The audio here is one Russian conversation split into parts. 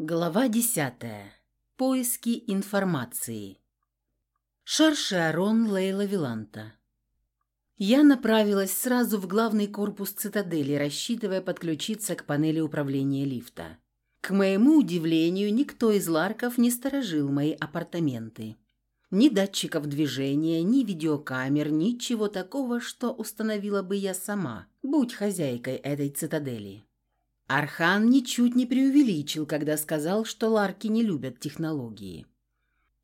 Глава 10. Поиски информации. Шаршарон Лейла Виланта. Я направилась сразу в главный корпус цитадели, рассчитывая подключиться к панели управления лифта. К моему удивлению, никто из ларков не сторожил мои апартаменты. Ни датчиков движения, ни видеокамер, ничего такого, что установила бы я сама, будь хозяйкой этой цитадели. Архан ничуть не преувеличил, когда сказал, что ларки не любят технологии.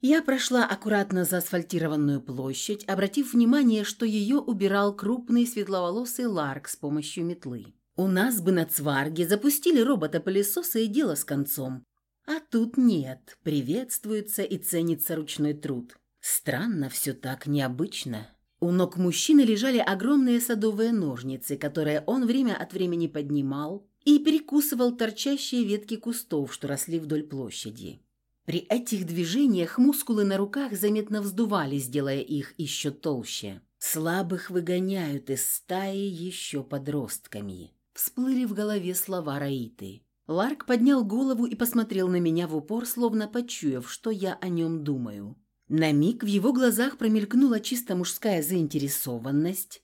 Я прошла аккуратно за асфальтированную площадь, обратив внимание, что ее убирал крупный светловолосый ларк с помощью метлы. У нас бы на Цварге запустили робота-пылесоса и дело с концом. А тут нет, приветствуется и ценится ручной труд. Странно, все так необычно. У ног мужчины лежали огромные садовые ножницы, которые он время от времени поднимал, и перекусывал торчащие ветки кустов, что росли вдоль площади. При этих движениях мускулы на руках заметно вздувались, делая их еще толще. Слабых выгоняют из стаи еще подростками. Всплыли в голове слова Раиты. Ларк поднял голову и посмотрел на меня в упор, словно почуяв, что я о нем думаю. На миг в его глазах промелькнула чисто мужская заинтересованность.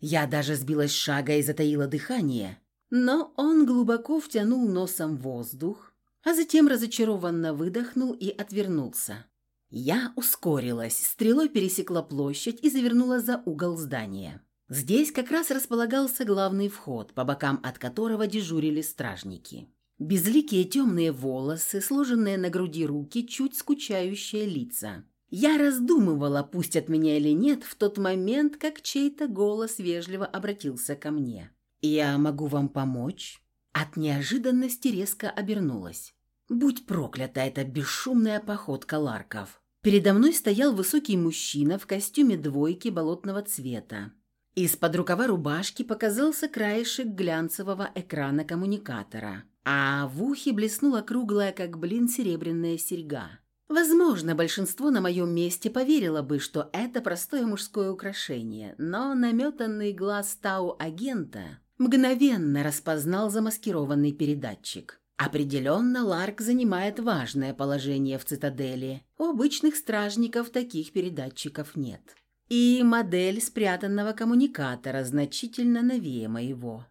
Я даже сбилась шага и затаила дыхание. Но он глубоко втянул носом воздух, а затем разочарованно выдохнул и отвернулся. Я ускорилась, стрелой пересекла площадь и завернула за угол здания. Здесь как раз располагался главный вход, по бокам от которого дежурили стражники. Безликие темные волосы, сложенные на груди руки, чуть скучающие лица. Я раздумывала, пустят меня или нет, в тот момент, как чей-то голос вежливо обратился ко мне. «Я могу вам помочь?» От неожиданности резко обернулась. Будь проклята эта бесшумная походка Ларков. Передо мной стоял высокий мужчина в костюме двойки болотного цвета. Из-под рукава рубашки показался краешек глянцевого экрана коммуникатора, а в ухе блеснула круглая, как блин, серебряная серьга. Возможно, большинство на моем месте поверило бы, что это простое мужское украшение, но наметанный глаз Тау-агента мгновенно распознал замаскированный передатчик. Определенно, Ларк занимает важное положение в цитадели. У обычных стражников таких передатчиков нет. И модель спрятанного коммуникатора значительно новее моего.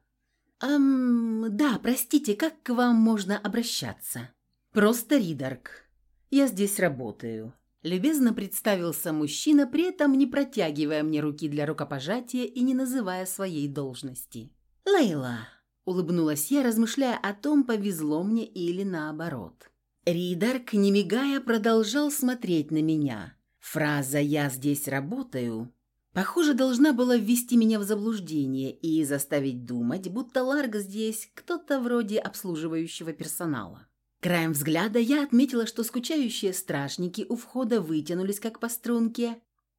«Эм, да, простите, как к вам можно обращаться?» «Просто Ридарк. Я здесь работаю». Любезно представился мужчина, при этом не протягивая мне руки для рукопожатия и не называя своей должности. «Лейла», — улыбнулась я, размышляя о том, повезло мне или наоборот. Ридарк, не мигая, продолжал смотреть на меня. Фраза «я здесь работаю» Похоже, должна была ввести меня в заблуждение и заставить думать, будто Ларг здесь кто-то вроде обслуживающего персонала. Краем взгляда я отметила, что скучающие стражники у входа вытянулись как по струнке,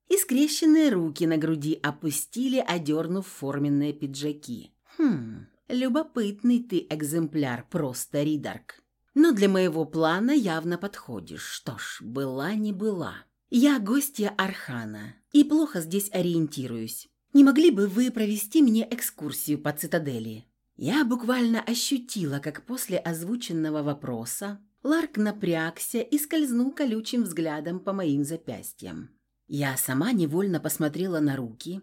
и скрещенные руки на груди опустили, одернув форменные пиджаки. «Хм, любопытный ты экземпляр, просто Ридарк. Но для моего плана явно подходишь. Что ж, была не была. Я гостья Архана и плохо здесь ориентируюсь. Не могли бы вы провести мне экскурсию по цитадели?» Я буквально ощутила, как после озвученного вопроса Ларк напрягся и скользнул колючим взглядом по моим запястьям. Я сама невольно посмотрела на руки,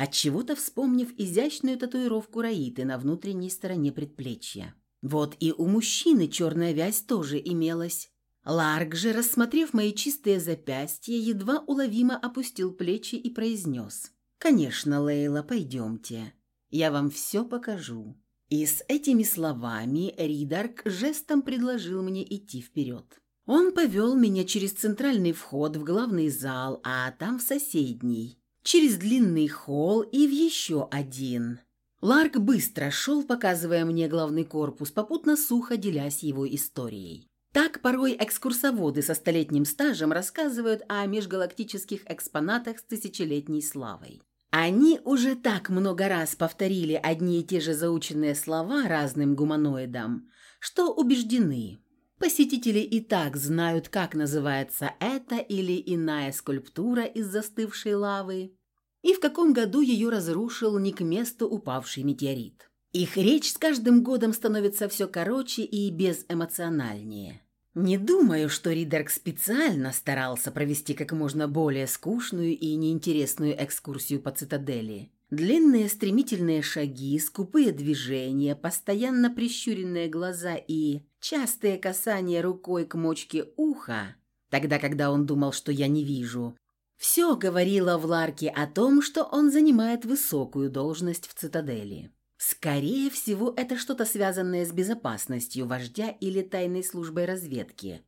отчего-то вспомнив изящную татуировку Раиты на внутренней стороне предплечья. Вот и у мужчины черная вязь тоже имелась. Ларк же, рассмотрев мои чистые запястья, едва уловимо опустил плечи и произнес. «Конечно, Лейла, пойдемте. Я вам все покажу». И с этими словами Ридарк жестом предложил мне идти вперед. Он повел меня через центральный вход в главный зал, а там в соседний, через длинный холл и в еще один. Ларк быстро шел, показывая мне главный корпус, попутно сухо делясь его историей. Так порой экскурсоводы со столетним стажем рассказывают о межгалактических экспонатах с тысячелетней славой. Они уже так много раз повторили одни и те же заученные слова разным гуманоидам, что убеждены, Посетители и так знают, как называется эта или иная скульптура из застывшей лавы и в каком году ее разрушил не к месту упавший метеорит. Их речь с каждым годом становится все короче и безэмоциональнее. Не думаю, что Ридерк специально старался провести как можно более скучную и неинтересную экскурсию по цитадели. Длинные стремительные шаги, скупые движения, постоянно прищуренные глаза и частые касания рукой к мочке уха, тогда, когда он думал, что я не вижу, все говорило в Ларке о том, что он занимает высокую должность в цитадели. Скорее всего, это что-то связанное с безопасностью вождя или тайной службой разведки,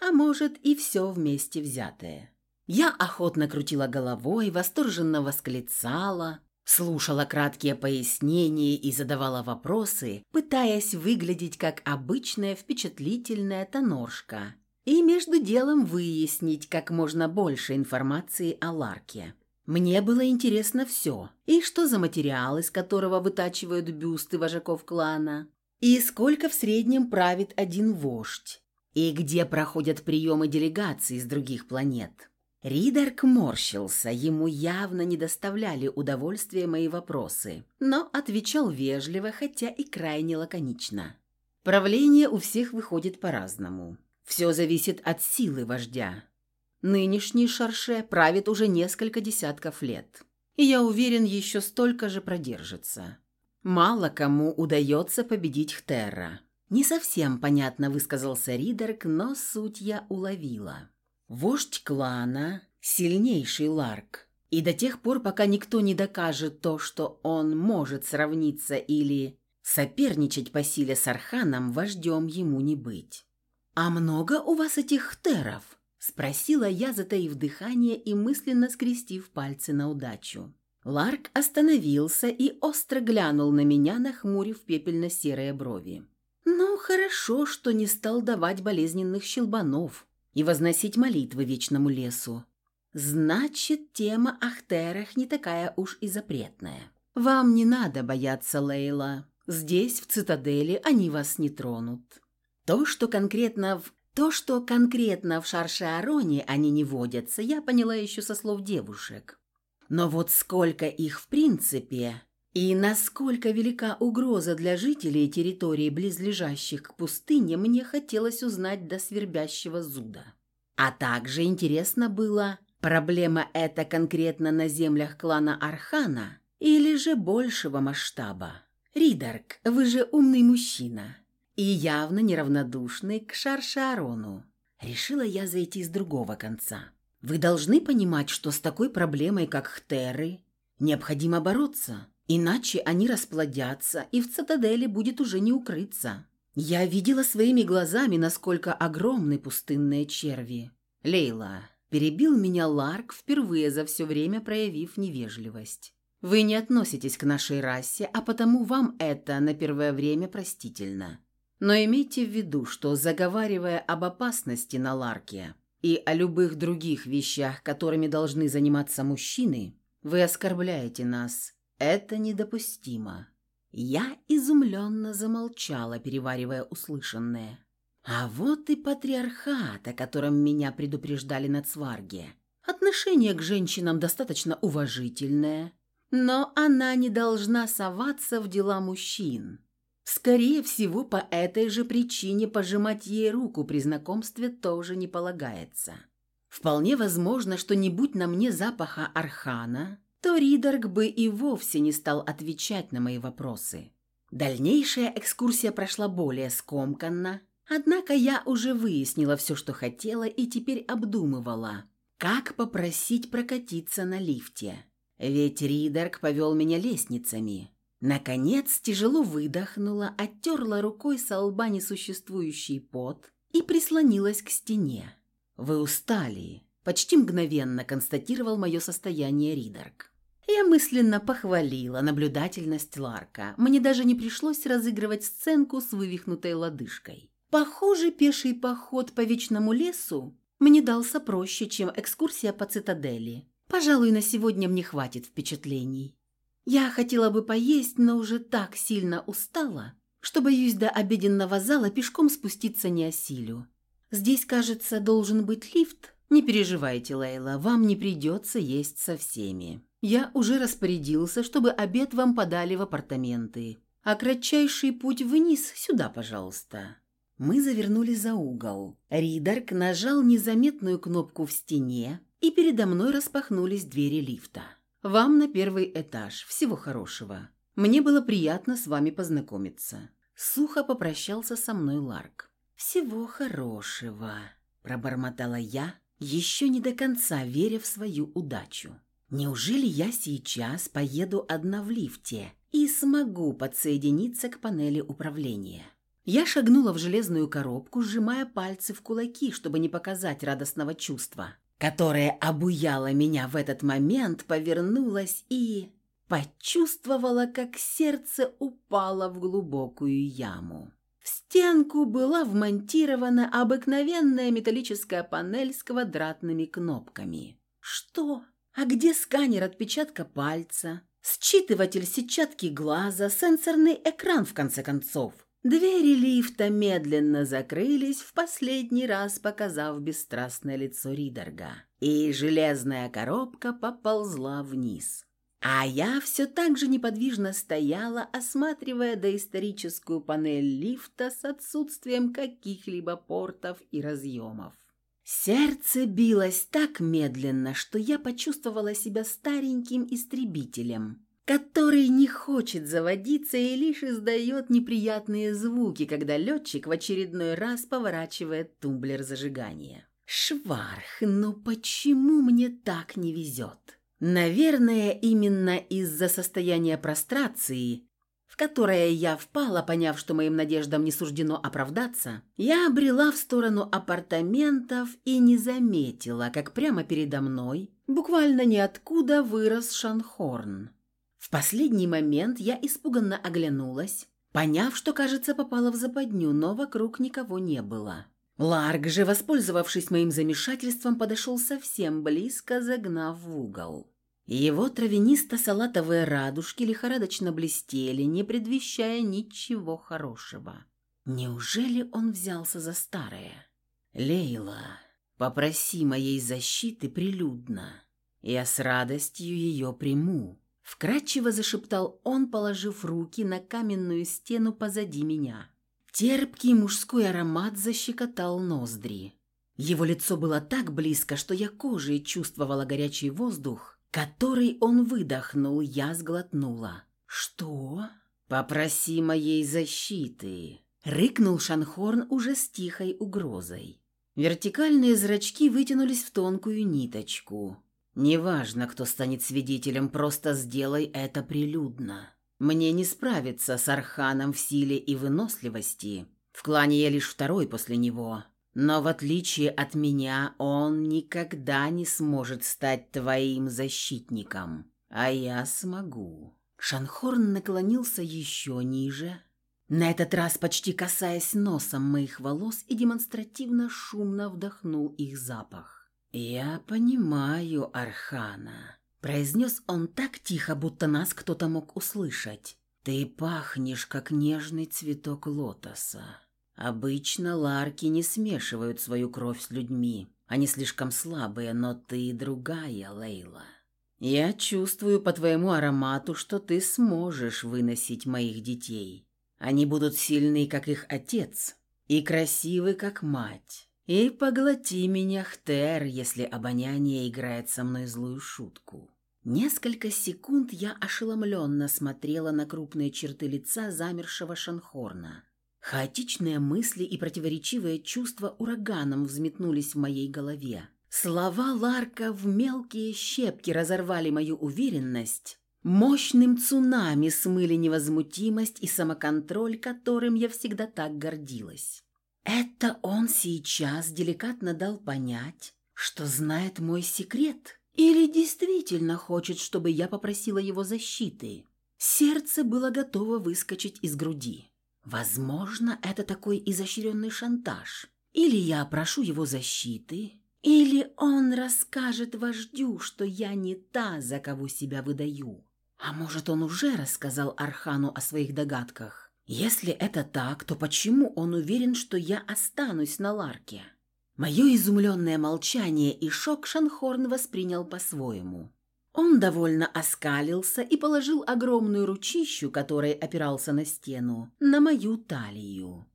а может и все вместе взятое. Я охотно крутила головой, восторженно восклицала – слушала краткие пояснения и задавала вопросы, пытаясь выглядеть как обычная впечатлительная тоноршка и между делом выяснить как можно больше информации о Ларке. Мне было интересно все, и что за материал, из которого вытачивают бюсты вожаков клана, и сколько в среднем правит один вождь, и где проходят приемы делегаций из других планет. Ридерк морщился, ему явно не доставляли удовольствия мои вопросы, но отвечал вежливо, хотя и крайне лаконично. Правление у всех выходит по-разному. Все зависит от силы вождя. Нынешний Шарше правит уже несколько десятков лет, и я уверен, еще столько же продержится. Мало кому удается победить Хтерра. Не совсем понятно высказался Ридерк, но суть я уловила. Вождь клана – сильнейший Ларк. И до тех пор, пока никто не докажет то, что он может сравниться или соперничать по силе с Арханом, вождем ему не быть. «А много у вас этих теров?» – спросила я, затаив дыхание и мысленно скрестив пальцы на удачу. Ларк остановился и остро глянул на меня, нахмурив пепельно-серые брови. «Ну, хорошо, что не стал давать болезненных щелбанов и возносить молитвы вечному лесу. Значит, тема о не такая уж и запретная. Вам не надо бояться Лейла. Здесь, в цитадели, они вас не тронут. То, что конкретно в то, что конкретно в Шаршаароне они не водятся, я поняла еще со слов девушек. Но вот сколько их в принципе, и насколько велика угроза для жителей территорий, близлежащих к пустыне, мне хотелось узнать до свербящего зуда. А также интересно было, проблема эта конкретно на землях клана Архана или же большего масштаба. Ридарк, вы же умный мужчина и явно неравнодушный к Шаршарону. Решила я зайти с другого конца. Вы должны понимать, что с такой проблемой, как Хтеры, необходимо бороться – Иначе они расплодятся, и в цитадели будет уже не укрыться. Я видела своими глазами, насколько огромны пустынные черви. Лейла, перебил меня Ларк, впервые за все время проявив невежливость. Вы не относитесь к нашей расе, а потому вам это на первое время простительно. Но имейте в виду, что заговаривая об опасности на Ларке и о любых других вещах, которыми должны заниматься мужчины, вы оскорбляете нас – это недопустимо. Я изумленно замолчала, переваривая услышанное. А вот и патриархат, о котором меня предупреждали на Цварге. Отношение к женщинам достаточно уважительное, но она не должна соваться в дела мужчин. Скорее всего, по этой же причине пожимать ей руку при знакомстве тоже не полагается. Вполне возможно, что не будь на мне запаха архана, то Ридерг бы и вовсе не стал отвечать на мои вопросы. Дальнейшая экскурсия прошла более скомканно, однако я уже выяснила все, что хотела, и теперь обдумывала, как попросить прокатиться на лифте. Ведь Ридерг повел меня лестницами. Наконец, тяжело выдохнула, оттерла рукой со лба несуществующий пот и прислонилась к стене. «Вы устали», Почти мгновенно констатировал мое состояние Ридерк. Я мысленно похвалила наблюдательность Ларка. Мне даже не пришлось разыгрывать сценку с вывихнутой лодыжкой. Похоже, пеший поход по вечному лесу мне дался проще, чем экскурсия по цитадели. Пожалуй, на сегодня мне хватит впечатлений. Я хотела бы поесть, но уже так сильно устала, что, боюсь, до обеденного зала пешком спуститься не осилю. Здесь, кажется, должен быть лифт, «Не переживайте, Лейла, вам не придется есть со всеми. Я уже распорядился, чтобы обед вам подали в апартаменты. А кратчайший путь вниз сюда, пожалуйста». Мы завернули за угол. Ридарк нажал незаметную кнопку в стене, и передо мной распахнулись двери лифта. «Вам на первый этаж. Всего хорошего. Мне было приятно с вами познакомиться». Сухо попрощался со мной Ларк. «Всего хорошего», – пробормотала я, еще не до конца веря в свою удачу. «Неужели я сейчас поеду одна в лифте и смогу подсоединиться к панели управления?» Я шагнула в железную коробку, сжимая пальцы в кулаки, чтобы не показать радостного чувства, которое обуяло меня в этот момент, повернулась и... почувствовала, как сердце упало в глубокую яму. Стенку была вмонтирована обыкновенная металлическая панель с квадратными кнопками. Что? А где сканер отпечатка пальца? Считыватель сетчатки глаза, сенсорный экран, в конце концов. Двери лифта медленно закрылись, в последний раз показав бесстрастное лицо Ридерга, и железная коробка поползла вниз. А я все так же неподвижно стояла, осматривая доисторическую панель лифта с отсутствием каких-либо портов и разъемов. Сердце билось так медленно, что я почувствовала себя стареньким истребителем, который не хочет заводиться и лишь издает неприятные звуки, когда летчик в очередной раз поворачивает тумблер зажигания. Шварх, ну почему мне так не везет? Наверное, именно из-за состояния прострации, в которое я впала, поняв, что моим надеждам не суждено оправдаться, я обрела в сторону апартаментов и не заметила, как прямо передо мной, буквально ниоткуда вырос Шанхорн. В последний момент я испуганно оглянулась, поняв, что, кажется, попала в западню, но вокруг никого не было. Ларк же, воспользовавшись моим замешательством, подошел совсем близко, загнав в угол. Его травянисто-салатовые радужки лихорадочно блестели, не предвещая ничего хорошего. Неужели он взялся за старое? «Лейла, попроси моей защиты прилюдно. Я с радостью ее приму». Вкратчиво зашептал он, положив руки на каменную стену позади меня. Терпкий мужской аромат защекотал ноздри. Его лицо было так близко, что я кожей чувствовала горячий воздух, который он выдохнул, я сглотнула. «Что?» «Попроси моей защиты!» Рыкнул Шанхорн уже с тихой угрозой. Вертикальные зрачки вытянулись в тонкую ниточку. Неважно, кто станет свидетелем, просто сделай это прилюдно. Мне не справиться с Арханом в силе и выносливости. В клане я лишь второй после него. Но в отличие от меня, он никогда не сможет стать твоим защитником. А я смогу». Шанхорн наклонился еще ниже, на этот раз почти касаясь носом моих волос и демонстративно шумно вдохнул их запах. «Я понимаю Архана», — произнес он так тихо, будто нас кто-то мог услышать. «Ты пахнешь, как нежный цветок лотоса. Обычно ларки не смешивают свою кровь с людьми. Они слишком слабые, но ты другая, Лейла. Я чувствую по твоему аромату, что ты сможешь выносить моих детей. Они будут сильны, как их отец, и красивы, как мать. И поглоти меня, Хтер, если обоняние играет со мной злую шутку. Несколько секунд я ошеломленно смотрела на крупные черты лица замершего Шанхорна. Хаотичные мысли и противоречивые чувства ураганом взметнулись в моей голове. Слова Ларка в мелкие щепки разорвали мою уверенность, мощным цунами смыли невозмутимость и самоконтроль, которым я всегда так гордилась. Это он сейчас деликатно дал понять, что знает мой секрет? Или действительно хочет, чтобы я попросила его защиты? Сердце было готово выскочить из груди. Возможно, это такой изощренный шантаж. Или я прошу его защиты, или он расскажет вождю, что я не та, за кого себя выдаю. А может, он уже рассказал Архану о своих догадках? Если это так, то почему он уверен, что я останусь на Ларке? Мое изумленное молчание и шок Шанхорн воспринял по-своему. Он довольно оскалился и положил огромную ручищу, которой опирался на стену, на мою талию.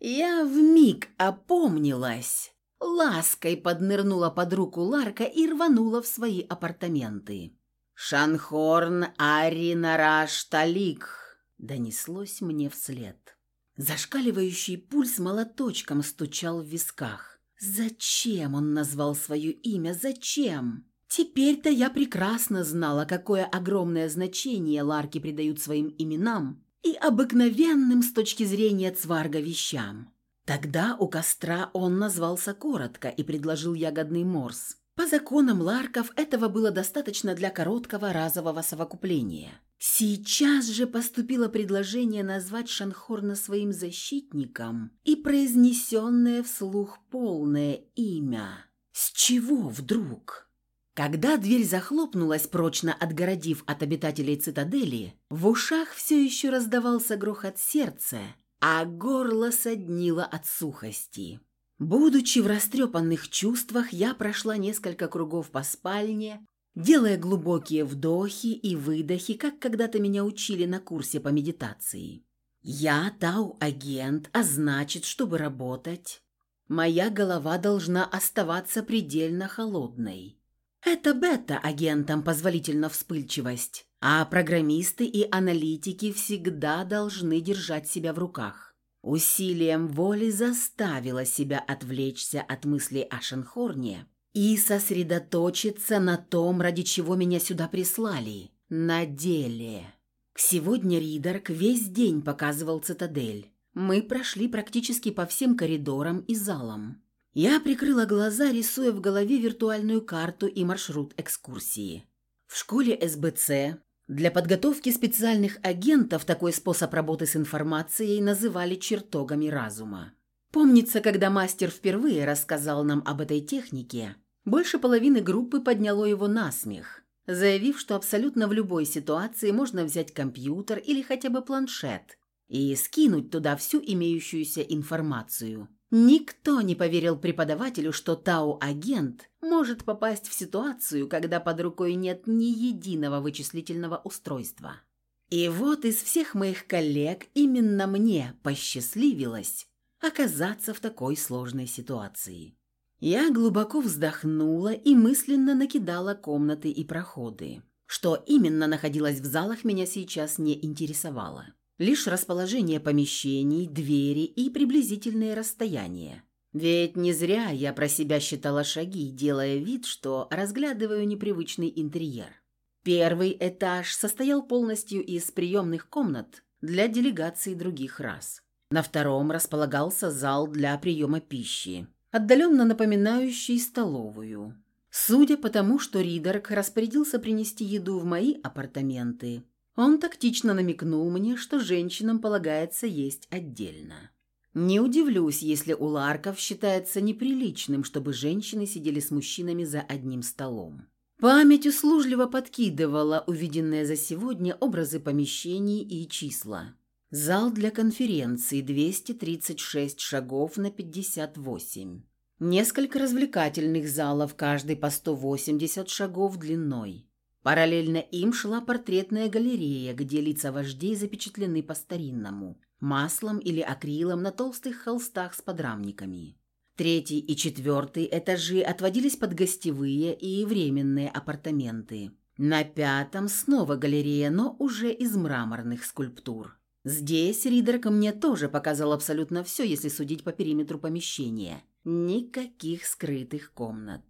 Я вмиг опомнилась, лаской поднырнула под руку Ларка и рванула в свои апартаменты. «Шанхорн Ари Нараш Талик!» Донеслось мне вслед. Зашкаливающий пульс молоточком стучал в висках. Зачем он назвал свое имя? Зачем? Теперь-то я прекрасно знала, какое огромное значение ларки придают своим именам и обыкновенным с точки зрения цварга вещам. Тогда у костра он назвался коротко и предложил ягодный морс. По законам ларков этого было достаточно для короткого разового совокупления. Сейчас же поступило предложение назвать Шанхорна своим защитником и произнесенное вслух полное имя. С чего вдруг? Когда дверь захлопнулась, прочно отгородив от обитателей цитадели, в ушах все еще раздавался грохот сердца, а горло соднило от сухости. Будучи в растрепанных чувствах, я прошла несколько кругов по спальне, делая глубокие вдохи и выдохи, как когда-то меня учили на курсе по медитации. Я Тау-агент, а значит, чтобы работать, моя голова должна оставаться предельно холодной. Это бета-агентам позволительна вспыльчивость, а программисты и аналитики всегда должны держать себя в руках. Усилием воли заставила себя отвлечься от мыслей о Шенхорне и сосредоточиться на том, ради чего меня сюда прислали, на деле. Сегодня Ридерк весь день показывал цитадель. Мы прошли практически по всем коридорам и залам. Я прикрыла глаза, рисуя в голове виртуальную карту и маршрут экскурсии. В школе СБЦ для подготовки специальных агентов такой способ работы с информацией называли чертогами разума. Помнится, когда мастер впервые рассказал нам об этой технике, больше половины группы подняло его на смех, заявив, что абсолютно в любой ситуации можно взять компьютер или хотя бы планшет и скинуть туда всю имеющуюся информацию – Никто не поверил преподавателю, что Тау-агент может попасть в ситуацию, когда под рукой нет ни единого вычислительного устройства. И вот из всех моих коллег именно мне посчастливилось оказаться в такой сложной ситуации. Я глубоко вздохнула и мысленно накидала комнаты и проходы. Что именно находилось в залах, меня сейчас не интересовало лишь расположение помещений, двери и приблизительные расстояния. Ведь не зря я про себя считала шаги, делая вид, что разглядываю непривычный интерьер. Первый этаж состоял полностью из приемных комнат для делегаций других рас. На втором располагался зал для приема пищи, отдаленно напоминающий столовую. Судя по тому, что Ридерк распорядился принести еду в мои апартаменты, он тактично намекнул мне, что женщинам полагается есть отдельно. Не удивлюсь, если у Ларков считается неприличным, чтобы женщины сидели с мужчинами за одним столом. Память услужливо подкидывала увиденные за сегодня образы помещений и числа. Зал для конференции 236 шагов на 58. Несколько развлекательных залов, каждый по 180 шагов длиной. Параллельно им шла портретная галерея, где лица вождей запечатлены по-старинному, маслом или акрилом на толстых холстах с подрамниками. Третий и четвертый этажи отводились под гостевые и временные апартаменты. На пятом снова галерея, но уже из мраморных скульптур. Здесь Ридерка мне тоже показал абсолютно все, если судить по периметру помещения. Никаких скрытых комнат.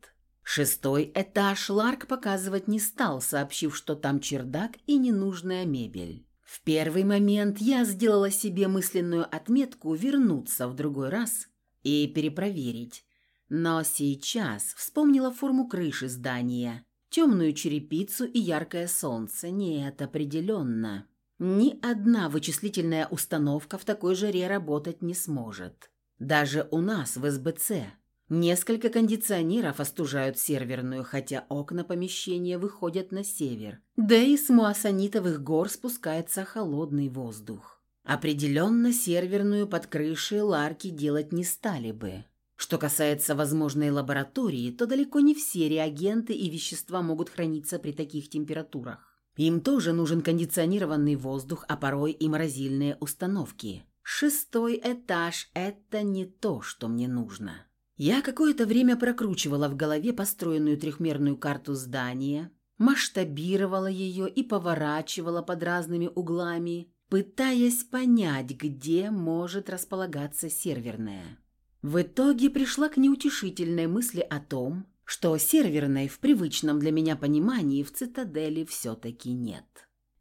Шестой этаж Ларк показывать не стал, сообщив, что там чердак и ненужная мебель. В первый момент я сделала себе мысленную отметку вернуться в другой раз и перепроверить. Но сейчас вспомнила форму крыши здания, темную черепицу и яркое солнце. Нет, определенно. Ни одна вычислительная установка в такой жаре работать не сможет. Даже у нас в СБЦ Несколько кондиционеров остужают серверную, хотя окна помещения выходят на север. Да и с муассанитовых гор спускается холодный воздух. Определенно серверную под крышей ларки делать не стали бы. Что касается возможной лаборатории, то далеко не все реагенты и вещества могут храниться при таких температурах. Им тоже нужен кондиционированный воздух, а порой и морозильные установки. Шестой этаж – это не то, что мне нужно. Я какое-то время прокручивала в голове построенную трехмерную карту здания, масштабировала ее и поворачивала под разными углами, пытаясь понять, где может располагаться серверная. В итоге пришла к неутешительной мысли о том, что серверной в привычном для меня понимании в цитадели все-таки нет.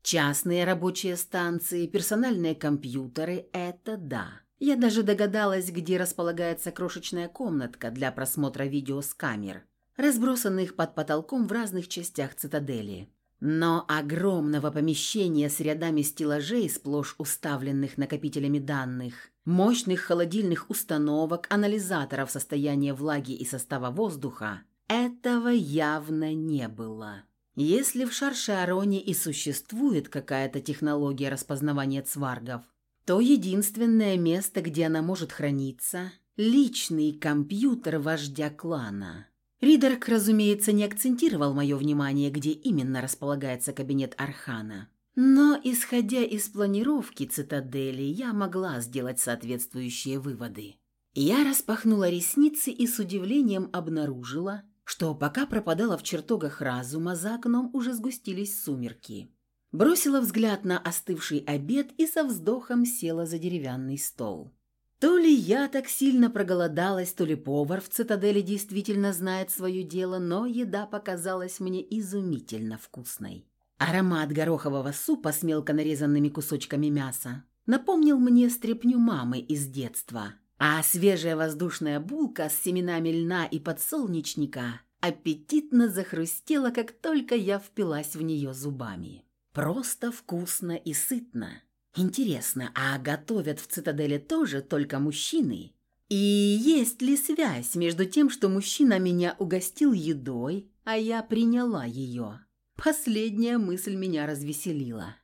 Частные рабочие станции, персональные компьютеры – это да. Я даже догадалась, где располагается крошечная комнатка для просмотра видео с камер, разбросанных под потолком в разных частях цитадели. Но огромного помещения с рядами стеллажей, сплошь уставленных накопителями данных, мощных холодильных установок, анализаторов состояния влаги и состава воздуха, этого явно не было. Если в Шаршароне и существует какая-то технология распознавания цваргов, то единственное место, где она может храниться – личный компьютер вождя клана – Ридерк, разумеется, не акцентировал мое внимание, где именно располагается кабинет Архана. Но, исходя из планировки цитадели, я могла сделать соответствующие выводы. Я распахнула ресницы и с удивлением обнаружила, что пока пропадала в чертогах разума, за окном уже сгустились сумерки. Бросила взгляд на остывший обед и со вздохом села за деревянный стол. То ли я так сильно проголодалась, то ли повар в цитадели действительно знает свое дело, но еда показалась мне изумительно вкусной. Аромат горохового супа с мелко нарезанными кусочками мяса напомнил мне стряпню мамы из детства, а свежая воздушная булка с семенами льна и подсолнечника аппетитно захрустела, как только я впилась в нее зубами. Просто вкусно и сытно. Интересно, а готовят в цитадели тоже только мужчины? И есть ли связь между тем, что мужчина меня угостил едой, а я приняла ее? Последняя мысль меня развеселила.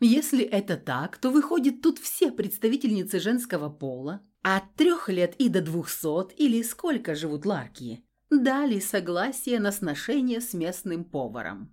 Если это так, то выходит, тут все представительницы женского пола, от трех лет и до двухсот, или сколько живут ларки, дали согласие на сношение с местным поваром.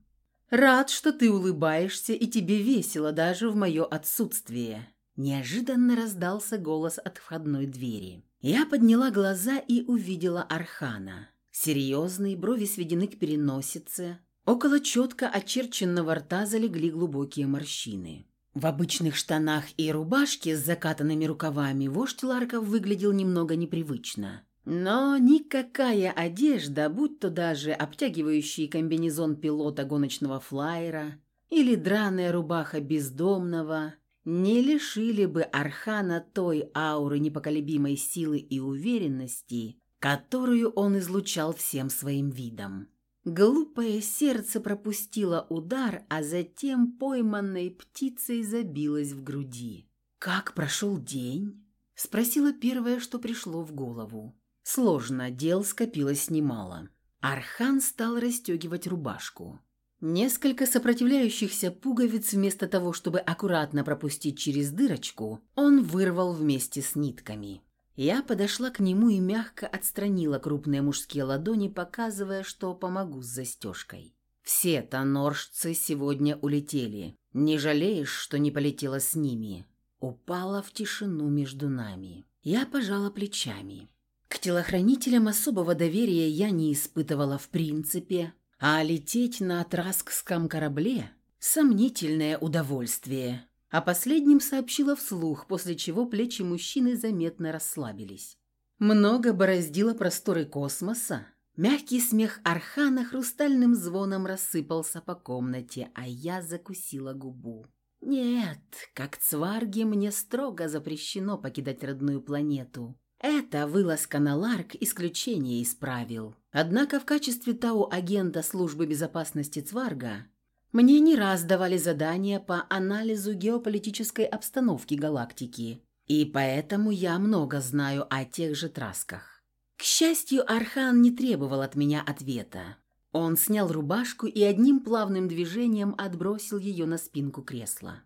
Рад, что ты улыбаешься и тебе весело даже в мое отсутствие». Неожиданно раздался голос от входной двери. Я подняла глаза и увидела Архана. Серьезные брови сведены к переносице. Около четко очерченного рта залегли глубокие морщины. В обычных штанах и рубашке с закатанными рукавами вождь Ларков выглядел немного непривычно. Но никакая одежда, будь то даже обтягивающий комбинезон пилота гоночного флайера или драная рубаха бездомного, не лишили бы Архана той ауры непоколебимой силы и уверенности, которую он излучал всем своим видом. Глупое сердце пропустило удар, а затем пойманной птицей забилось в груди. «Как прошел день?» – спросила первое, что пришло в голову. Сложно, дел скопилось немало. Архан стал расстегивать рубашку. Несколько сопротивляющихся пуговиц вместо того, чтобы аккуратно пропустить через дырочку, он вырвал вместе с нитками. Я подошла к нему и мягко отстранила крупные мужские ладони, показывая, что помогу с застежкой. «Все тоноржцы сегодня улетели. Не жалеешь, что не полетела с ними?» Упала в тишину между нами. Я пожала плечами. К телохранителям особого доверия я не испытывала в принципе, а лететь на Траскском корабле – сомнительное удовольствие. О последнем сообщила вслух, после чего плечи мужчины заметно расслабились. Много бороздило просторы космоса. Мягкий смех Архана хрустальным звоном рассыпался по комнате, а я закусила губу. Нет, как цварги мне строго запрещено покидать родную планету. Это вылазка на Ларк исключение исправил. Однако в качестве ТАО-агента службы безопасности Цварга мне не раз давали задания по анализу геополитической обстановки галактики, и поэтому я много знаю о тех же трасках. К счастью, Архан не требовал от меня ответа. Он снял рубашку и одним плавным движением отбросил ее на спинку кресла.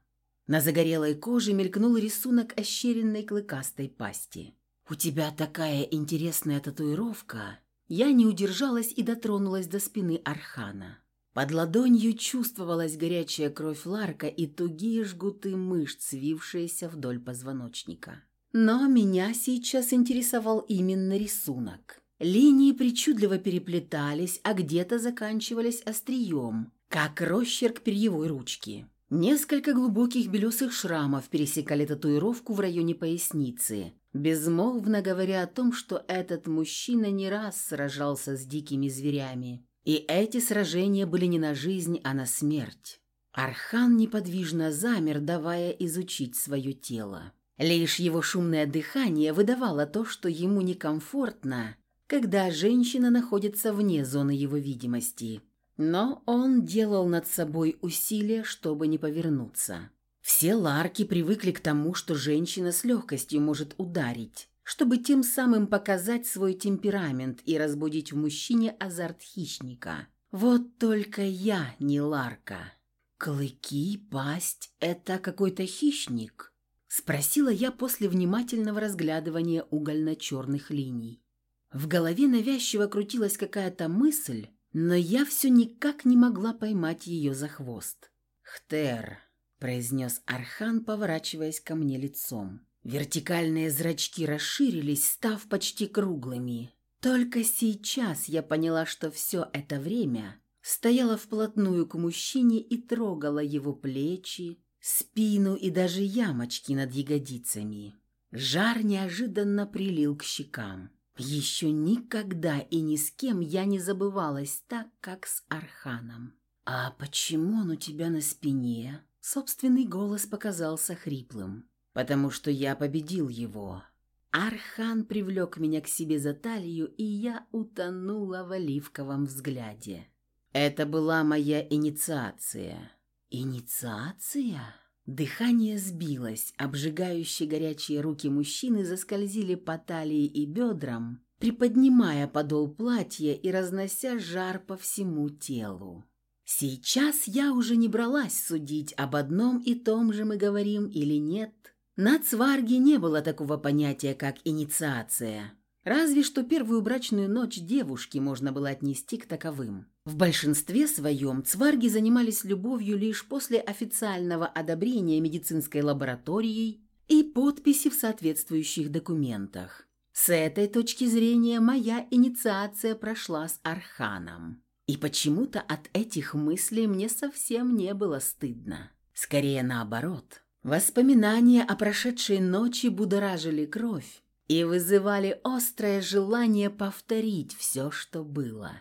На загорелой коже мелькнул рисунок ощеренной клыкастой пасти. «У тебя такая интересная татуировка!» Я не удержалась и дотронулась до спины Архана. Под ладонью чувствовалась горячая кровь Ларка и тугие жгуты мышц, свившиеся вдоль позвоночника. Но меня сейчас интересовал именно рисунок. Линии причудливо переплетались, а где-то заканчивались острием, как росчерк перьевой ручки. Несколько глубоких белесых шрамов пересекали татуировку в районе поясницы, безмолвно говоря о том, что этот мужчина не раз сражался с дикими зверями. И эти сражения были не на жизнь, а на смерть. Архан неподвижно замер, давая изучить свое тело. Лишь его шумное дыхание выдавало то, что ему некомфортно, когда женщина находится вне зоны его видимости. Но он делал над собой усилия, чтобы не повернуться. Все ларки привыкли к тому, что женщина с легкостью может ударить, чтобы тем самым показать свой темперамент и разбудить в мужчине азарт хищника. Вот только я не ларка. Клыки, пасть – это какой-то хищник? Спросила я после внимательного разглядывания угольно-черных линий. В голове навязчиво крутилась какая-то мысль, но я все никак не могла поймать ее за хвост. «Хтер», – произнес Архан, поворачиваясь ко мне лицом. Вертикальные зрачки расширились, став почти круглыми. Только сейчас я поняла, что все это время стояла вплотную к мужчине и трогала его плечи, спину и даже ямочки над ягодицами. Жар неожиданно прилил к щекам. Еще никогда и ни с кем я не забывалась так, как с Арханом. «А почему он у тебя на спине?» Собственный голос показался хриплым. «Потому что я победил его». Архан привлек меня к себе за талию, и я утонула в оливковом взгляде. Это была моя инициация. «Инициация?» Дыхание сбилось, обжигающие горячие руки мужчины заскользили по талии и бедрам, приподнимая подол платья и разнося жар по всему телу. Сейчас я уже не бралась судить, об одном и том же мы говорим или нет. На Цварге не было такого понятия, как инициация. Разве что первую брачную ночь девушки можно было отнести к таковым. В большинстве своем цварги занимались любовью лишь после официального одобрения медицинской лабораторией и подписи в соответствующих документах. С этой точки зрения моя инициация прошла с Арханом. И почему-то от этих мыслей мне совсем не было стыдно. Скорее наоборот. Воспоминания о прошедшей ночи будоражили кровь, и вызывали острое желание повторить все, что было.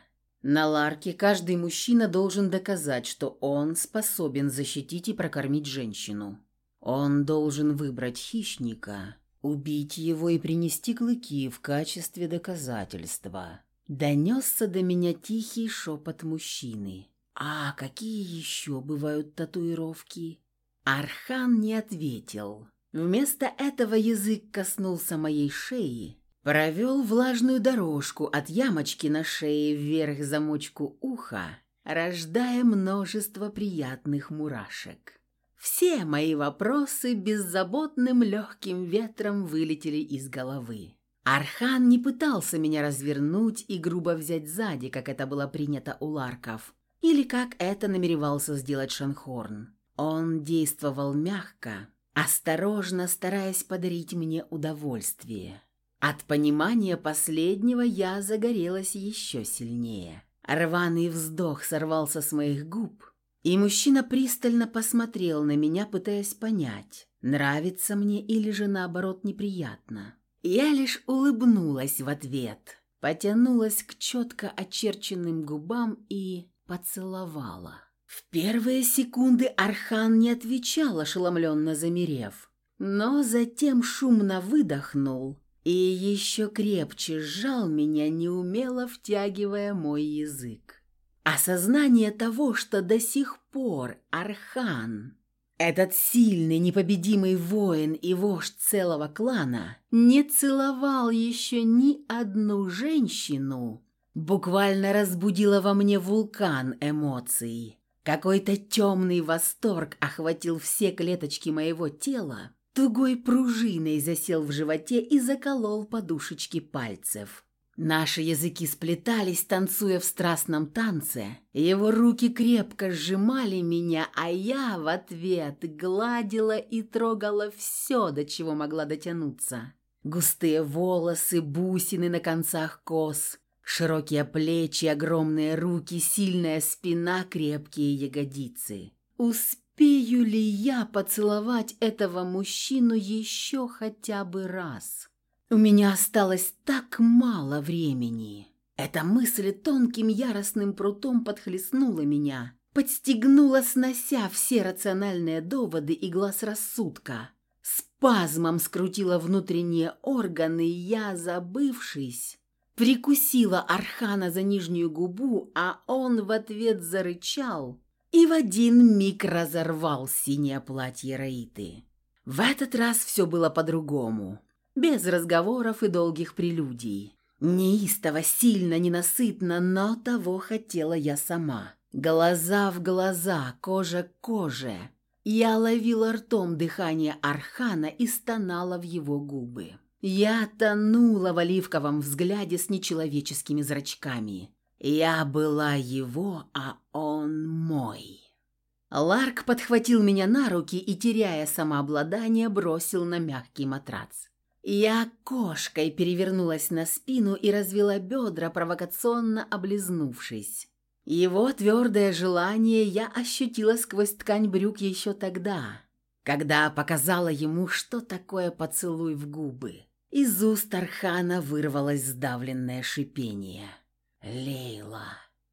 На Ларке каждый мужчина должен доказать, что он способен защитить и прокормить женщину. Он должен выбрать хищника, убить его и принести клыки в качестве доказательства. Донесся до меня тихий шепот мужчины. «А какие еще бывают татуировки?» Архан не ответил. Вместо этого язык коснулся моей шеи, провел влажную дорожку от ямочки на шее вверх замочку уха, рождая множество приятных мурашек. Все мои вопросы беззаботным легким ветром вылетели из головы. Архан не пытался меня развернуть и грубо взять сзади, как это было принято у ларков, или как это намеревался сделать Шанхорн. Он действовал мягко, осторожно стараясь подарить мне удовольствие. От понимания последнего я загорелась еще сильнее. Рваный вздох сорвался с моих губ, и мужчина пристально посмотрел на меня, пытаясь понять, нравится мне или же наоборот неприятно. Я лишь улыбнулась в ответ, потянулась к четко очерченным губам и поцеловала. В первые секунды Архан не отвечал, ошеломленно замерев, но затем шумно выдохнул и еще крепче сжал меня, неумело втягивая мой язык. Осознание того, что до сих пор Архан, этот сильный, непобедимый воин и вождь целого клана, не целовал еще ни одну женщину, буквально разбудило во мне вулкан эмоций. Какой-то темный восторг охватил все клеточки моего тела, тугой пружиной засел в животе и заколол подушечки пальцев. Наши языки сплетались, танцуя в страстном танце. Его руки крепко сжимали меня, а я в ответ гладила и трогала все, до чего могла дотянуться. Густые волосы, бусины на концах кос, широкие плечи, огромные руки, сильная спина, крепкие ягодицы. Успею ли я поцеловать этого мужчину еще хотя бы раз? У меня осталось так мало времени. Эта мысль тонким яростным прутом подхлестнула меня, подстегнула, снося все рациональные доводы и глаз рассудка. Спазмом скрутила внутренние органы, я, забывшись, прикусила Архана за нижнюю губу, а он в ответ зарычал и в один миг разорвал синее платье Раиты. В этот раз все было по-другому без разговоров и долгих прелюдий. Неистово, сильно, ненасытно, но того хотела я сама. Глаза в глаза, кожа к коже. Я ловила ртом дыхание Архана и стонала в его губы. Я тонула в оливковом взгляде с нечеловеческими зрачками. Я была его, а он мой. Ларк подхватил меня на руки и, теряя самообладание, бросил на мягкий матрац. Я кошкой перевернулась на спину и развела бедра, провокационно облизнувшись. Его твердое желание я ощутила сквозь ткань брюк еще тогда, когда показала ему, что такое поцелуй в губы. Из уст Архана вырвалось сдавленное шипение. «Лейла!»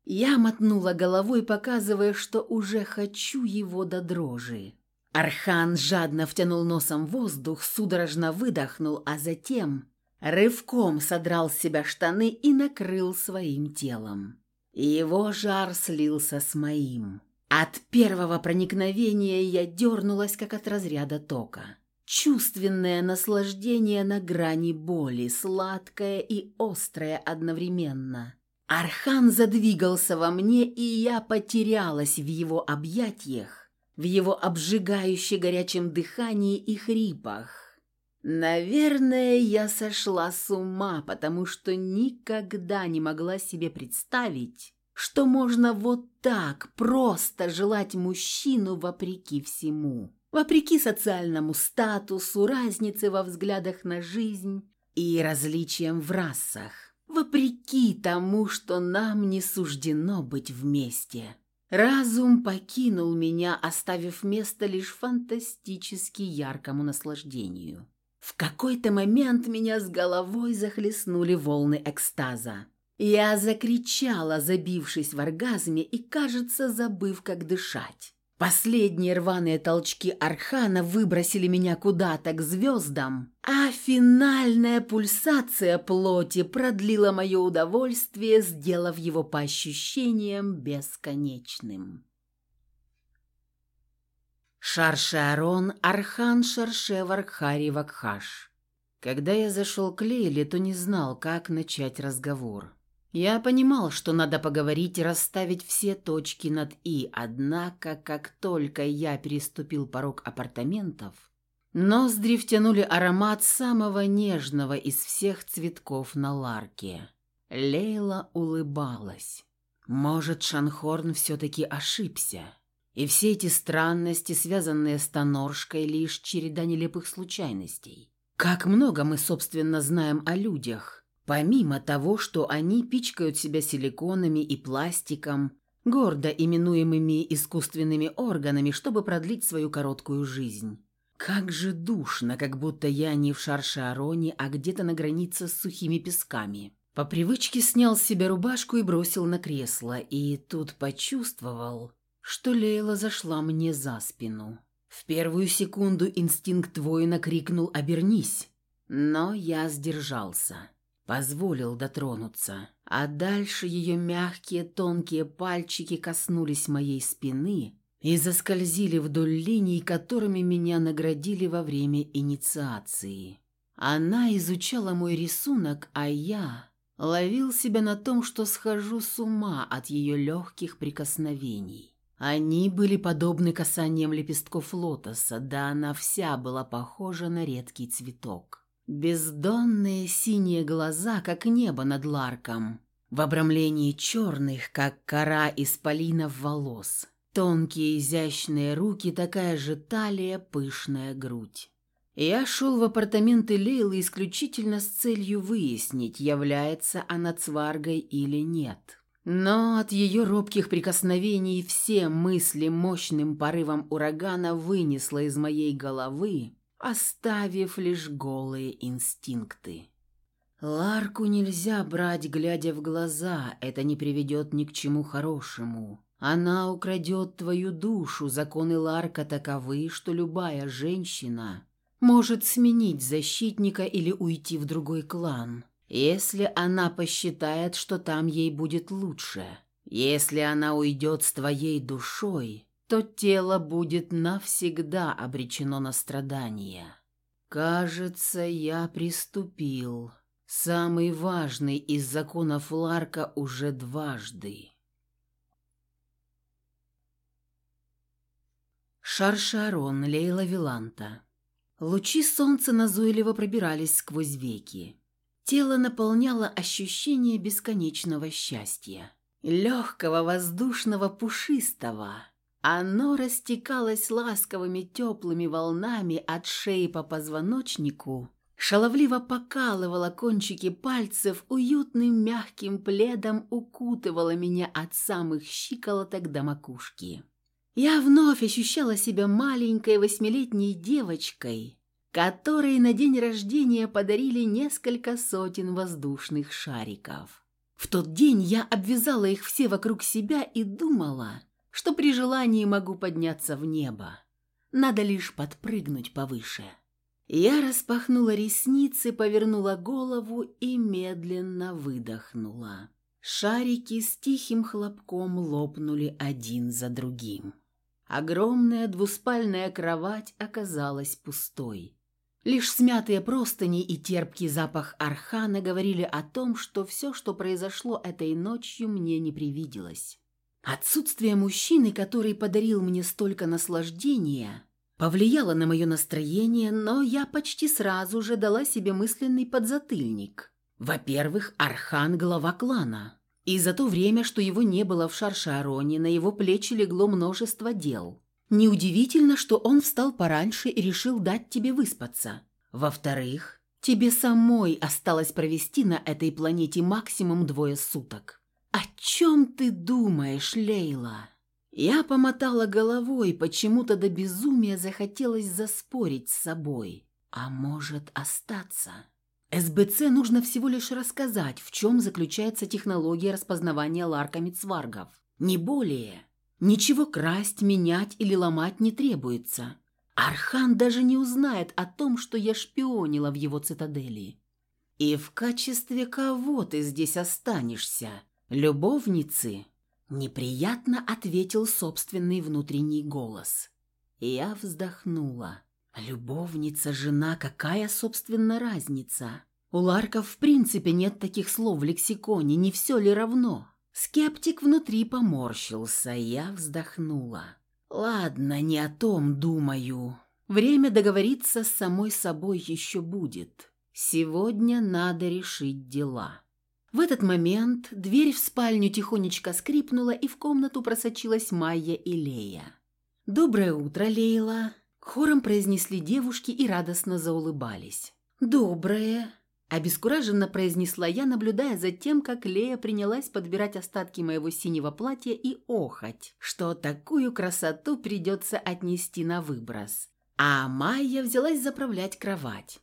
Я мотнула головой, показывая, что уже хочу его до дрожи. Архан жадно втянул носом воздух, судорожно выдохнул, а затем рывком содрал с себя штаны и накрыл своим телом. Его жар слился с моим. От первого проникновения я дернулась, как от разряда тока. Чувственное наслаждение на грани боли, сладкое и острое одновременно. Архан задвигался во мне, и я потерялась в его объятиях, в его обжигающе горячем дыхании и хрипах. Наверное, я сошла с ума, потому что никогда не могла себе представить, что можно вот так просто желать мужчину вопреки всему. Вопреки социальному статусу, разнице во взглядах на жизнь и различиям в расах. Вопреки тому, что нам не суждено быть вместе. Разум покинул меня, оставив место лишь фантастически яркому наслаждению. В какой-то момент меня с головой захлестнули волны экстаза. Я закричала, забившись в оргазме и, кажется, забыв, как дышать. Последние рваные толчки Архана выбросили меня куда-то к звездам, а финальная пульсация плоти продлила мое удовольствие, сделав его по ощущениям бесконечным. Шаршарон Архан Шарше Вархари Вакхаш. Когда я зашел к Лейле, то не знал, как начать разговор. Я понимал, что надо поговорить и расставить все точки над «и», однако, как только я переступил порог апартаментов, ноздри втянули аромат самого нежного из всех цветков на ларке. Лейла улыбалась. Может, Шанхорн все-таки ошибся, и все эти странности, связанные с Тоноршкой, лишь череда нелепых случайностей. Как много мы, собственно, знаем о людях, Помимо того, что они пичкают себя силиконами и пластиком, гордо именуемыми искусственными органами, чтобы продлить свою короткую жизнь. Как же душно, как будто я не в Шаршароне, а где-то на границе с сухими песками. По привычке снял с себя рубашку и бросил на кресло, и тут почувствовал, что Лейла зашла мне за спину. В первую секунду инстинкт воина крикнул «Обернись!», но я сдержался позволил дотронуться. А дальше ее мягкие тонкие пальчики коснулись моей спины и заскользили вдоль линий, которыми меня наградили во время инициации. Она изучала мой рисунок, а я ловил себя на том, что схожу с ума от ее легких прикосновений. Они были подобны касаниям лепестков лотоса, да она вся была похожа на редкий цветок. Бездонные синие глаза, как небо над Ларком, в обрамлении черных, как кора исполинов волос. Тонкие изящные руки, такая же талия, пышная грудь. Я шел в апартаменты Лейлы исключительно с целью выяснить, является она цваргой или нет. Но от ее робких прикосновений все мысли мощным порывом урагана вынесло из моей головы, оставив лишь голые инстинкты. Ларку нельзя брать, глядя в глаза, это не приведет ни к чему хорошему. Она украдет твою душу, законы Ларка таковы, что любая женщина может сменить защитника или уйти в другой клан, если она посчитает, что там ей будет лучше. Если она уйдет с твоей душой, то тело будет навсегда обречено на страдания. Кажется, я приступил. Самый важный из законов Ларка уже дважды. Шаршарон Лейла Виланта Лучи солнца назойливо пробирались сквозь веки. Тело наполняло ощущение бесконечного счастья. Легкого, воздушного, пушистого. Оно растекалось ласковыми теплыми волнами от шеи по позвоночнику, шаловливо покалывало кончики пальцев, уютным мягким пледом укутывало меня от самых щиколоток до макушки. Я вновь ощущала себя маленькой восьмилетней девочкой, которой на день рождения подарили несколько сотен воздушных шариков. В тот день я обвязала их все вокруг себя и думала, что при желании могу подняться в небо. Надо лишь подпрыгнуть повыше. Я распахнула ресницы, повернула голову и медленно выдохнула. Шарики с тихим хлопком лопнули один за другим. Огромная двуспальная кровать оказалась пустой. Лишь смятые простыни и терпкий запах архана говорили о том, что все, что произошло этой ночью, мне не привиделось. Отсутствие мужчины, который подарил мне столько наслаждения, повлияло на мое настроение, но я почти сразу же дала себе мысленный подзатыльник. Во-первых, Архан – глава клана. И за то время, что его не было в Шаршароне, на его плечи легло множество дел. Неудивительно, что он встал пораньше и решил дать тебе выспаться. Во-вторых, тебе самой осталось провести на этой планете максимум двое суток. «О чем ты думаешь, Лейла?» Я помотала головой, почему-то до безумия захотелось заспорить с собой. А может, остаться? СБЦ нужно всего лишь рассказать, в чем заключается технология распознавания ларками цваргов. Не более. Ничего красть, менять или ломать не требуется. Архан даже не узнает о том, что я шпионила в его цитадели. И в качестве кого ты здесь останешься? Любовницы? Неприятно ответил собственный внутренний голос. Я вздохнула. Любовница, жена, какая, собственно, разница? У Ларков в принципе нет таких слов в лексиконе, не все ли равно? Скептик внутри поморщился, я вздохнула. Ладно, не о том думаю. Время договориться с самой собой еще будет. Сегодня надо решить дела. В этот момент дверь в спальню тихонечко скрипнула, и в комнату просочилась Майя и Лея. «Доброе утро, Лейла!» Хором произнесли девушки и радостно заулыбались. «Доброе!» – обескураженно произнесла я, наблюдая за тем, как Лея принялась подбирать остатки моего синего платья и охать, что такую красоту придется отнести на выброс. А Майя взялась заправлять кровать.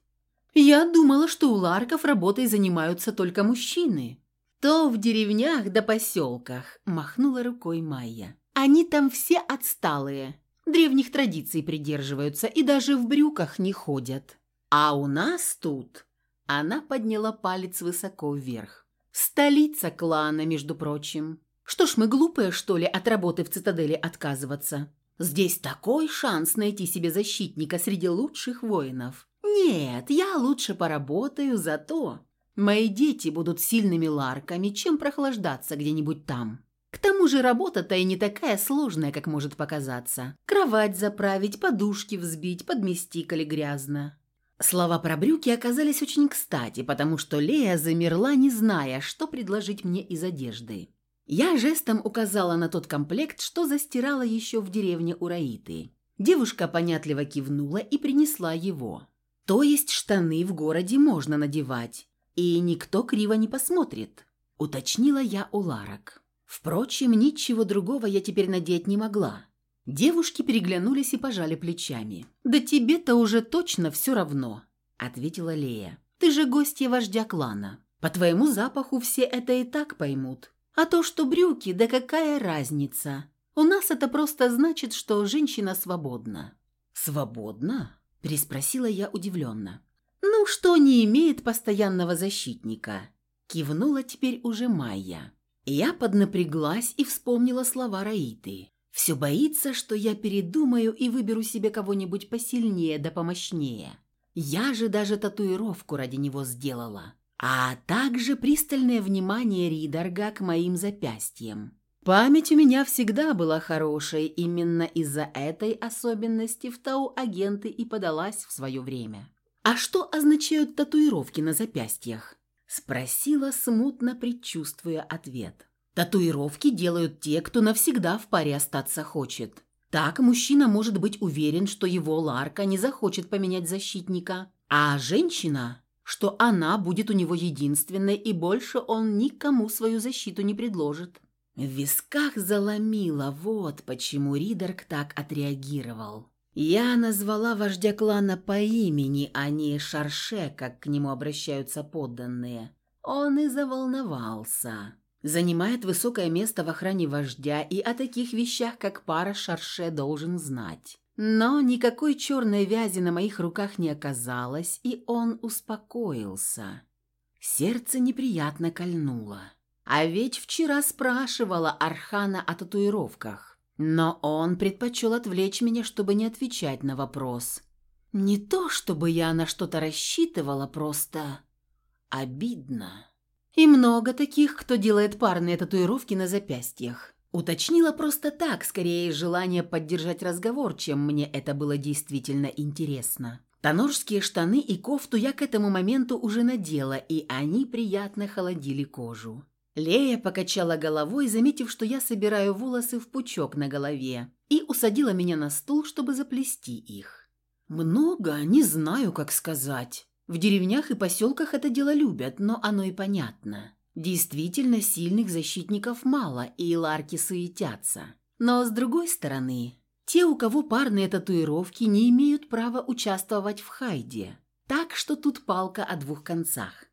«Я думала, что у Ларков работой занимаются только мужчины». «То в деревнях да поселках», – махнула рукой Майя. «Они там все отсталые, древних традиций придерживаются и даже в брюках не ходят. А у нас тут...» Она подняла палец высоко вверх. «Столица клана, между прочим. Что ж мы глупые, что ли, от работы в цитадели отказываться? Здесь такой шанс найти себе защитника среди лучших воинов. Нет, я лучше поработаю, зато мои дети будут сильными ларками, чем прохлаждаться где-нибудь там». К тому же работа-то и не такая сложная, как может показаться. Кровать заправить, подушки взбить, подмести, коли грязно. Слова про брюки оказались очень кстати, потому что Лея замерла, не зная, что предложить мне из одежды. Я жестом указала на тот комплект, что застирала еще в деревне у Раиты. Девушка понятливо кивнула и принесла его. То есть штаны в городе можно надевать, и никто криво не посмотрит, уточнила я у Ларок. Впрочем, ничего другого я теперь надеть не могла. Девушки переглянулись и пожали плечами. «Да тебе-то уже точно все равно», — ответила Лея. «Ты же гостья вождя клана. По твоему запаху все это и так поймут. А то, что брюки, да какая разница? У нас это просто значит, что женщина свободна». «Свободна?» – переспросила я удивленно. «Ну, что не имеет постоянного защитника?» Кивнула теперь уже Майя. Я поднапряглась и вспомнила слова Раиты. Все боится, что я передумаю и выберу себе кого-нибудь посильнее да помощнее. Я же даже татуировку ради него сделала. А также пристальное внимание Ридорга к моим запястьям. Память у меня всегда была хорошей, именно из-за этой особенности в Тау агенты и подалась в свое время. «А что означают татуировки на запястьях?» – спросила, смутно предчувствуя ответ. Татуировки делают те, кто навсегда в паре остаться хочет. Так мужчина может быть уверен, что его Ларка не захочет поменять защитника, а женщина, что она будет у него единственной и больше он никому свою защиту не предложит. В висках заломило, вот почему Ридерк так отреагировал. Я назвала вождя клана по имени, а не Шарше, как к нему обращаются подданные. Он и заволновался занимает высокое место в охране вождя и о таких вещах, как пара шарше, должен знать. Но никакой черной вязи на моих руках не оказалось, и он успокоился. Сердце неприятно кольнуло. А ведь вчера спрашивала Архана о татуировках. Но он предпочел отвлечь меня, чтобы не отвечать на вопрос. Не то, чтобы я на что-то рассчитывала, просто обидно. И много таких, кто делает парные татуировки на запястьях. Уточнила просто так, скорее из желания поддержать разговор, чем мне это было действительно интересно. Тонорские штаны и кофту я к этому моменту уже надела, и они приятно холодили кожу. Лея покачала головой, заметив, что я собираю волосы в пучок на голове, и усадила меня на стул, чтобы заплести их. «Много? Не знаю, как сказать. В деревнях и поселках это дело любят, но оно и понятно. Действительно, сильных защитников мало, и ларки суетятся. Но с другой стороны, те, у кого парные татуировки, не имеют права участвовать в хайде. Так что тут палка о двух концах.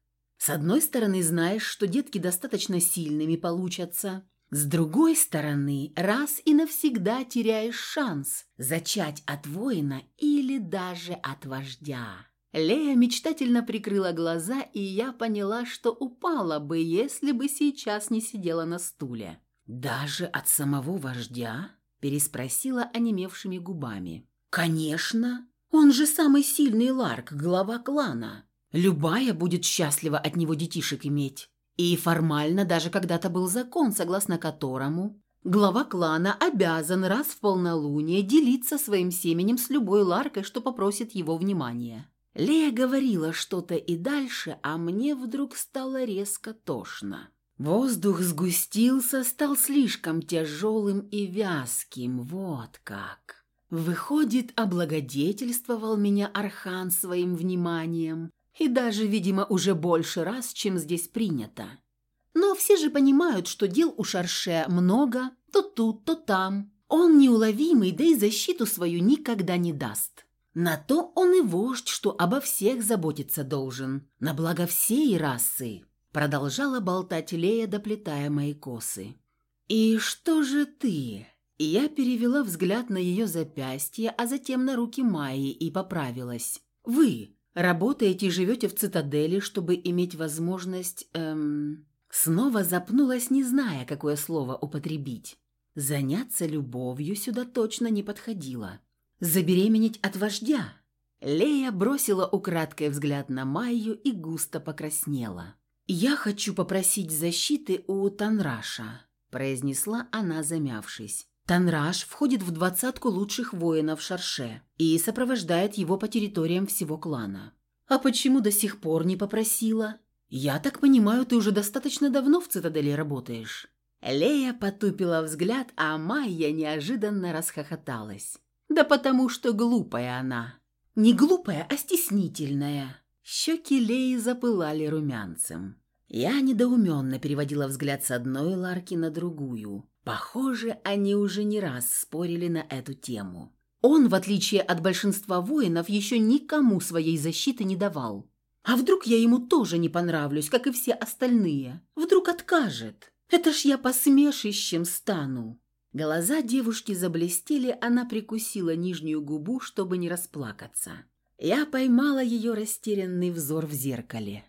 С одной стороны, знаешь, что детки достаточно сильными получатся. С другой стороны, раз и навсегда теряешь шанс зачать от воина или даже от вождя. Лея мечтательно прикрыла глаза, и я поняла, что упала бы, если бы сейчас не сидела на стуле. «Даже от самого вождя?» – переспросила онемевшими губами. «Конечно! Он же самый сильный Ларк, глава клана. Любая будет счастлива от него детишек иметь. И формально даже когда-то был закон, согласно которому глава клана обязан раз в полнолуние делиться своим семенем с любой Ларкой, что попросит его внимания. Лея говорила что-то и дальше, а мне вдруг стало резко тошно. Воздух сгустился, стал слишком тяжелым и вязким, вот как. Выходит, облагодетельствовал меня Архан своим вниманием, и даже, видимо, уже больше раз, чем здесь принято. Но все же понимают, что дел у Шарше много, то тут, то там. Он неуловимый, да и защиту свою никогда не даст. На то он и вождь, что обо всех заботиться должен, на благо всей расы», продолжала болтать Лея, доплетая мои косы. «И что же ты?» Я перевела взгляд на ее запястье, а затем на руки Майи и поправилась. «Вы работаете и живете в цитадели, чтобы иметь возможность...» эм... Снова запнулась, не зная, какое слово употребить. «Заняться любовью сюда точно не подходило забеременеть от вождя?» Лея бросила украдкой взгляд на Майю и густо покраснела. «Я хочу попросить защиты у Танраша», – произнесла она, замявшись. Танраш входит в двадцатку лучших воинов Шарше и сопровождает его по территориям всего клана. А почему до сих пор не попросила? Я так понимаю, ты уже достаточно давно в цитадели работаешь. Лея потупила взгляд, а Майя неожиданно расхохоталась. Да потому что глупая она. Не глупая, а стеснительная. Щеки Леи запылали румянцем. Я недоуменно переводила взгляд с одной Ларки на другую. Похоже, они уже не раз спорили на эту тему. Он, в отличие от большинства воинов, еще никому своей защиты не давал. А вдруг я ему тоже не понравлюсь, как и все остальные? Вдруг откажет? Это ж я посмешищем стану. Глаза девушки заблестели, она прикусила нижнюю губу, чтобы не расплакаться. Я поймала ее растерянный взор в зеркале.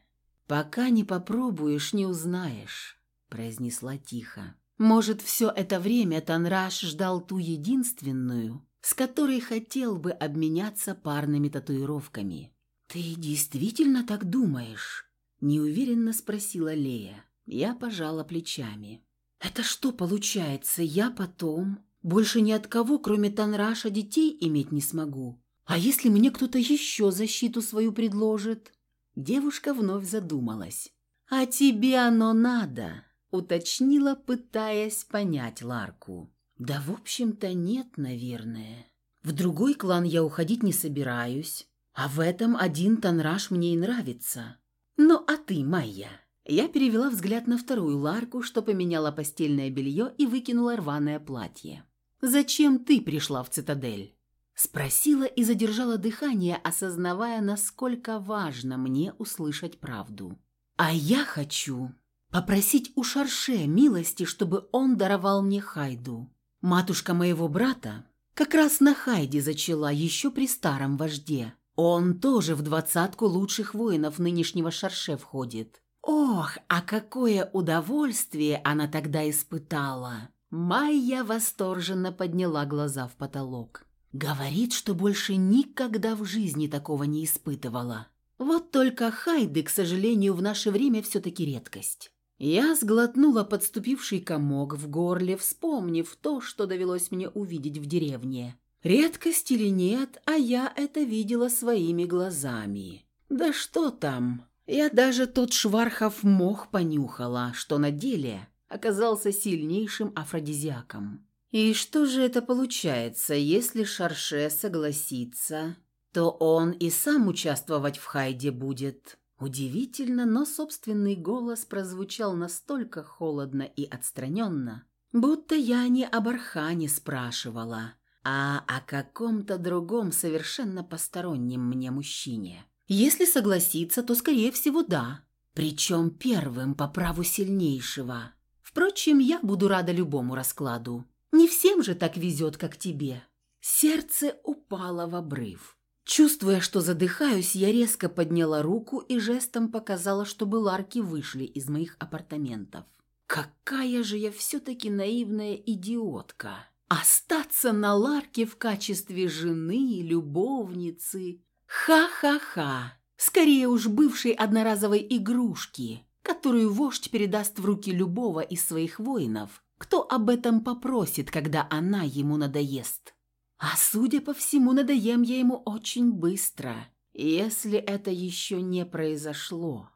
«Пока не попробуешь, не узнаешь», – произнесла тихо. «Может, все это время Танраш ждал ту единственную, с которой хотел бы обменяться парными татуировками». «Ты действительно так думаешь?» – неуверенно спросила Лея. Я пожала плечами. «Это что получается, я потом больше ни от кого, кроме Танраша, детей иметь не смогу? А если мне кто-то еще защиту свою предложит?» Девушка вновь задумалась. «А тебе оно надо?» – уточнила, пытаясь понять Ларку. «Да, в общем-то, нет, наверное. В другой клан я уходить не собираюсь, а в этом один Танраш мне и нравится. Ну, а ты, Майя?» Я перевела взгляд на вторую Ларку, что поменяла постельное белье и выкинула рваное платье. «Зачем ты пришла в цитадель?» Спросила и задержала дыхание, осознавая, насколько важно мне услышать правду. «А я хочу попросить у Шарше милости, чтобы он даровал мне Хайду. Матушка моего брата как раз на Хайде зачала еще при старом вожде. Он тоже в двадцатку лучших воинов нынешнего Шарше входит. Ох, а какое удовольствие она тогда испытала! Майя восторженно подняла глаза в потолок. Говорит, что больше никогда в жизни такого не испытывала. Вот только хайды, к сожалению, в наше время все-таки редкость. Я сглотнула подступивший комок в горле, вспомнив то, что довелось мне увидеть в деревне. Редкость или нет, а я это видела своими глазами. Да что там, я даже тот швархов мох понюхала, что на деле оказался сильнейшим афродизиаком. И что же это получается, если Шарше согласится, то он и сам участвовать в Хайде будет? Удивительно, но собственный голос прозвучал настолько холодно и отстраненно, будто я не об Архане спрашивала, а о каком-то другом совершенно постороннем мне мужчине. Если согласится, то, скорее всего, да. Причем первым по праву сильнейшего. Впрочем, я буду рада любому раскладу. Не всем же так везет, как тебе». Сердце упало в обрыв. Чувствуя, что задыхаюсь, я резко подняла руку и жестом показала, чтобы ларки вышли из моих апартаментов. Какая же я все-таки наивная идиотка! Остаться на ларке в качестве жены, любовницы. Ха-ха-ха! Скорее уж бывшей одноразовой игрушки, которую вождь передаст в руки любого из своих воинов, кто об этом попросит, когда она ему надоест? А судя по всему, надоем я ему очень быстро, если это еще не произошло.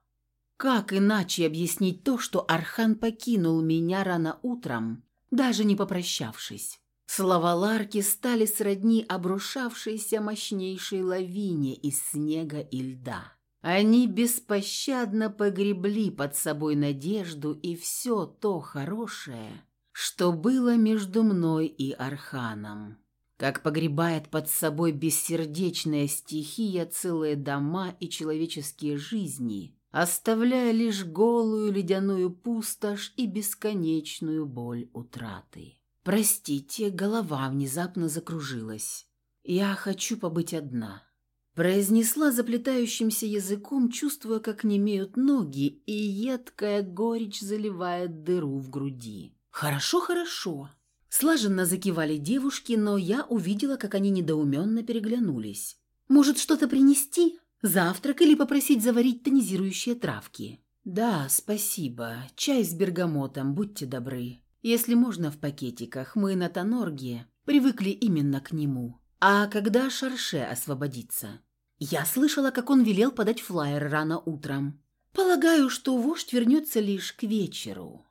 Как иначе объяснить то, что Архан покинул меня рано утром, даже не попрощавшись? Слова Ларки стали сродни обрушавшейся мощнейшей лавине из снега и льда. Они беспощадно погребли под собой надежду и все то хорошее, что было между мной и Арханом. Как погребает под собой бессердечная стихия целые дома и человеческие жизни, оставляя лишь голую ледяную пустошь и бесконечную боль утраты. «Простите, голова внезапно закружилась. Я хочу побыть одна». Произнесла заплетающимся языком, чувствуя, как немеют ноги, и едкая горечь заливает дыру в груди. «Хорошо, хорошо». Слаженно закивали девушки, но я увидела, как они недоуменно переглянулись. «Может, что-то принести? Завтрак или попросить заварить тонизирующие травки?» «Да, спасибо. Чай с бергамотом, будьте добры». Если можно в пакетиках, мы на Тонорге привыкли именно к нему. А когда Шарше освободится? Я слышала, как он велел подать флаер рано утром. Полагаю, что вождь вернется лишь к вечеру.